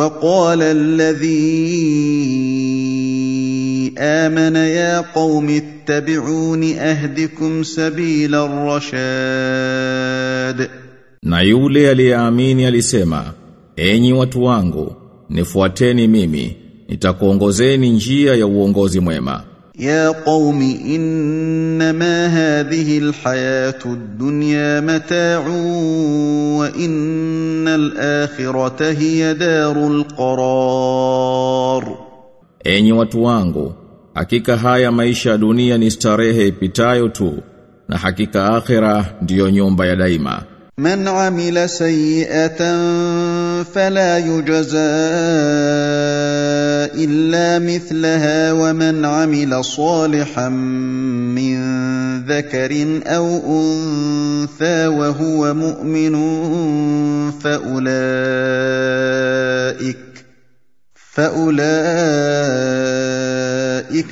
وقال الذي امن يا قوم اتبعون اهدكم سبيل الرشاد Na yule aliyeamini alisema, enyi watu wangu, nifuateni mimi, nitakuongozeni njia ya uongozi mwema. يا قوم انما هذه الحياه الدنيا متاع وان الاخره هي دار القرار Enyi watu wangu, hakika haya maisha ya dunia ni starehe ipitayo tu, na hakika akhira ndiyo nyumba ya daima. من عمل سيئه فلا يجزى الا مثلها ومن عمل صالحا من ذكر أو انثى وهو مؤمن فاولئك فاولئك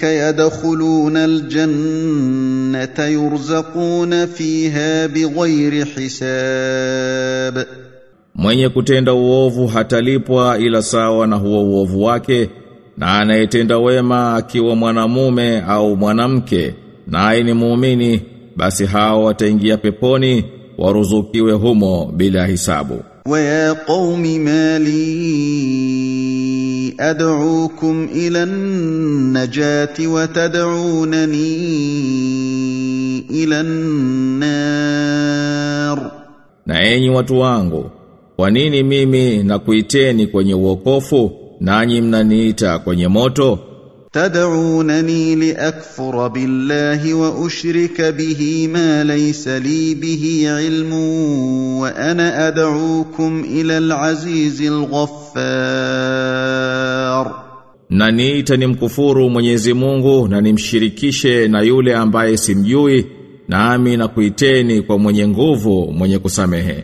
يدخلون الجنه يرزقون فيها بغير حساب. Mwenye kutenda uovu hatalipwa ila sawa na huo uovu wake, na anayetenda wema akiwa mwanamume au mwanamke, naye ni muumini, basi hao wataingia peponi waruzukiwe humo bila hisabu. ويا قوم ما لي ادعوكم الى النجاه وتدعونني الى النار Na enyi watu wangu, kwa nini mimi nakuiteni kwenye uokofu, nanyi mnaniita kwenye moto? Tad'unani liakfura billahi wa ushrika bihi ma laysa li bihi ilmu wa ana ad'ukum ila al-aziz al-ghaffar na niita nimkufuru Mwenyezi Mungu na nimshirikishe na yule ambaye simjui nami na kuiteni kwa mwenye nguvu mwenye kusamehe.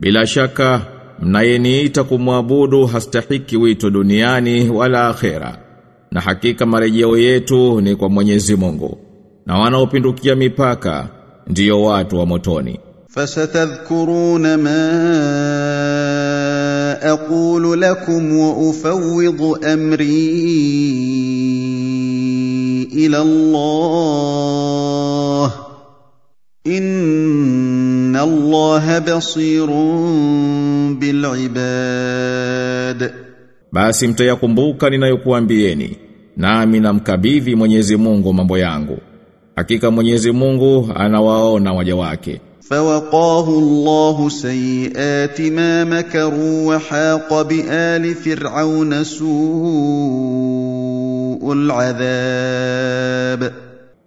Bila shaka mnayeniita kumwabudu hastahiki wito duniani wala akhera. Na hakika marejeo yetu ni kwa Mwenyezi Mungu. Na wanaopindukia mipaka ndiyo watu wa motoni. Fasatadhkuruna ma aqulu lakum wa ufawwidu amri ila Allah. Inna الله بصير بالعباد Basi mtayakumbuka ninayokuambieni, nami namkabidhi Mwenyezi Mungu mambo yangu. Hakika Mwenyezi Mungu anawaona waja wake. فوقاه الله سيئات ما مكروا وحاق بآل فرعون سوء العذاب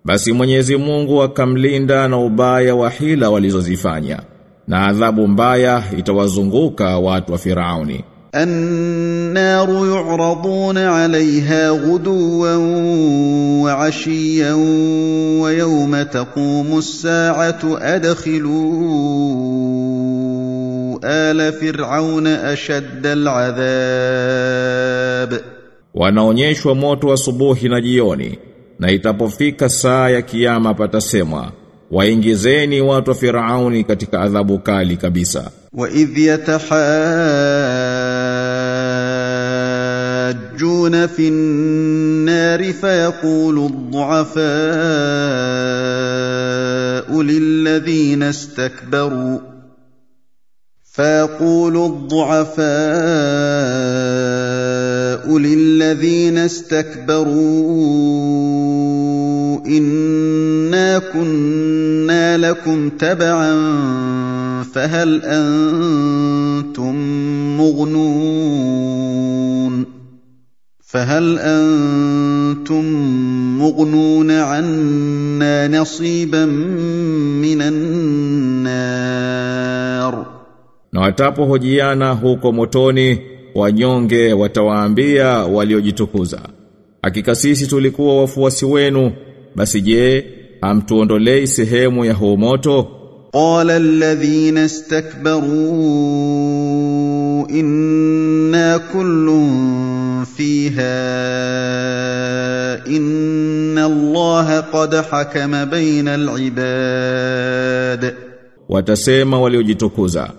Basi Mwenyezi Mungu akamlinda na ubaya wa hila walizozifanya. Na adhabu mbaya itawazunguka watu wa Firauni. النار يعرضون عليها غدوا وعشيا ويوم تقوم الساعة أدخلوا آل فرعون أشد العذاب Wanaonyeshwa moto asubuhi na jioni na itapofika saa ya kiyama patasemwa waingizeni watu wa Firauni katika adhabu kali kabisa. Wa idh yatahajjuna fi an-nar fayaqulu ad-du'afa lilladhina istakbaru fayaqulu ad-du'afa الضعفاء للذين استكبروا إنا كنا لكم تبعا فهل أنتم مغنون فهل أنتم مغنون عنا نصيبا من النار Na watapohojiana huko motoni wanyonge watawaambia waliojitukuza. Hakika sisi tulikuwa wafuasi wenu basi je hamtuondolei sehemu ya huo moto? Qala alladhina istakbaru inna kullun fiha inna allaha qad hakama baina alibad. Watasema waliojitukuza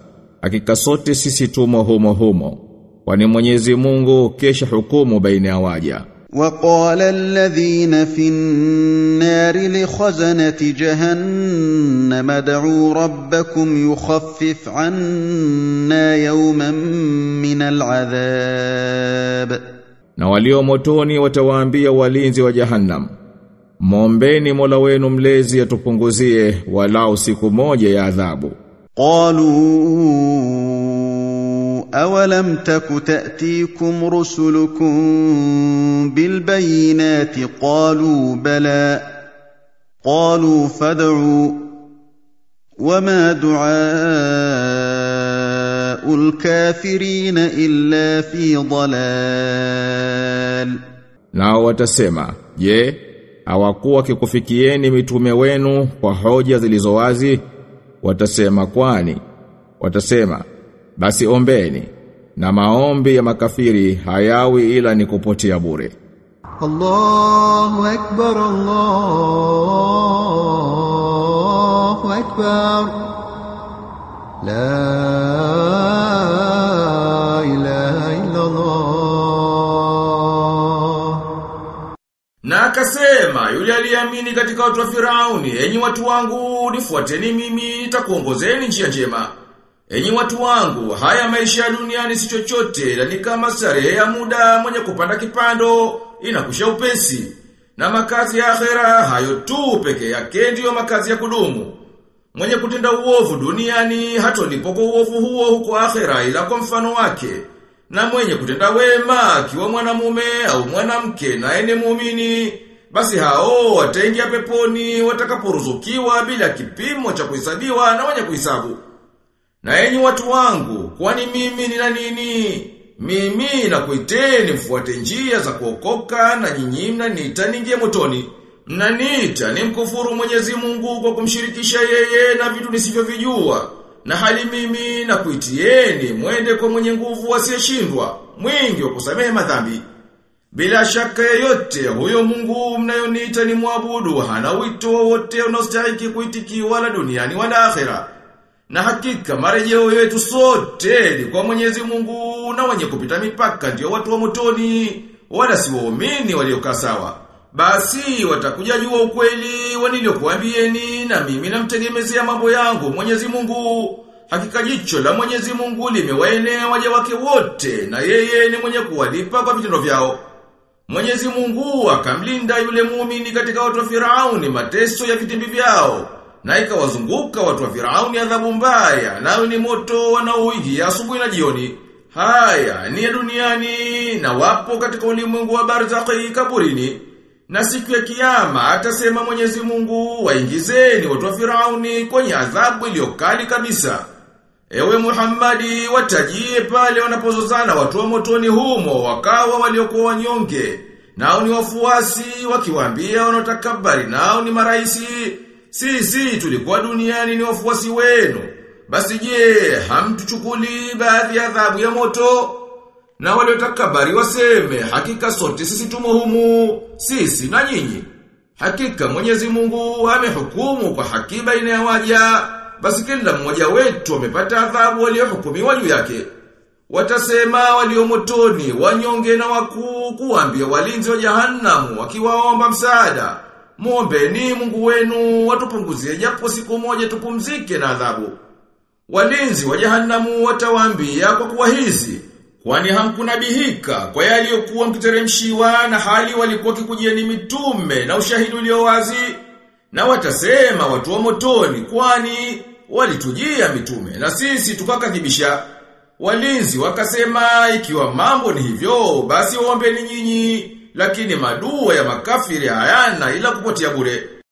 hakika sote sisi tumo humo humo kwani Mwenyezi Mungu kesha hukumu baina ya waja وقال الذين في النار لخزنة جهنم ادعوا ربكم يخفف عنا يوما من العذاب na walio motoni watawaambia walinzi wa jahannam Mombeni Mola wenu mlezi atupunguzie walau siku moja ya adhabu قالوا أولم تك تأتيكم رسلكم بالبينات قالوا بلى قالوا فادعوا وما دعاء الكافرين إلا في ضلال Nao watasema, je, hawakuwa kikufikieni mitume wenu kwa hoja zilizo wazi? Watasema kwani? Watasema, basi ombeni na maombi ya makafiri hayawi ila ni kupotea bure. Allahu akbar Allahu akbar. La ilaha illa Allah Na akasema yule aliamini katika watu wa Firauni enyi watu wangu nifuateni mimi nitakuongozeni njia njema. Enyi watu wangu, haya maisha ya duniani si chochote, na ni kama starehe ya muda mwenye kupanda kipando, inakusha upesi. Na makazi ya akhera hayo tu peke yake ndiyo makazi ya kudumu. Mwenye kutenda uovu duniani hatolipo uovu huo huko akhera ila kwa mfano wake. Na mwenye kutenda wema akiwa mwanamume au mwanamke naye ni muumini, basi hao wataingia peponi watakaporuzukiwa bila kipimo cha kuhesabiwa na wenye kuhesabu. Na enyi watu wangu, kwani mimi nina nini? Mimi na kuiteni mfuate njia za kuokoka na nyinyi mnaniita ningie motoni. Mnaniita ni mkufuru Mwenyezi Mungu kwa kumshirikisha yeye na vitu nisivyovijua. Na hali mimi na kuitieni mwende kwa mwenye nguvu asiyeshindwa, mwingi wa kusamehe madhambi. Bila shaka yote huyo Mungu mnayoniita ni mwabudu hana wito wowote unaostahili kuitikiwa wala duniani wala akhera. Na hakika marejeo yetu sote ni kwa Mwenyezi Mungu na wenye kupita mipaka ndio watu wa motoni wala si waumini waliokaa sawa. Basi watakuja jua ukweli waniliokuambieni na mimi namtegemezea mambo yangu Mwenyezi Mungu. Hakika jicho la Mwenyezi Mungu limewaenea waja wake wote na yeye ni mwenye kuwalipa kwa vitendo vyao. Mwenyezi Mungu akamlinda yule muumini katika watu wa Firauni mateso ya vitimbi vyao na ikawazunguka watu wa Firauni adhabu mbaya nayo ni moto wanaoingia asubuhi na jioni. Haya ni ya duniani na wapo katika ulimwengu wa barzakhi kaburini. Na siku ya kiyama atasema Mwenyezi Mungu waingizeni watu wa Firauni kwenye adhabu iliyokali kabisa. Ewe Muhammadi watajie pale wanapozozana watu wa motoni humo wakawa waliokuwa wanyonge. Nao ni wafuasi wakiwaambia wanaotakabari nao ni maraisi. Sisi tulikuwa duniani ni wafuasi wenu. Basi je, hamtuchukuli baadhi ya adhabu ya moto? Na waliotakabari waseme, hakika sote sisi tumo humu, sisi na nyinyi. Hakika Mwenyezi Mungu amehukumu kwa haki baina ya waja, basi kila mmoja wetu amepata adhabu aliyohukumiwa juu yake. Watasema walio motoni, wanyonge na wakuu kuambia walinzi wa jahanamu wakiwaomba msaada. Muombeni Mungu wenu watupunguzie japo siku moja tupumzike na adhabu. Walinzi wa jahanamu watawaambia kwa kuwa hizi Kwani hamkunabihika kwa yaliyokuwa mkiteremshiwa na hali walikuwa kikujieni mitume na ushahidi ulio wazi na watasema watu wa motoni kwani walitujia mitume na sisi tukakadhibisha walinzi wakasema ikiwa mambo ni hivyo basi waombeni nyinyi lakini madua ya makafiri hayana ila kupotea bure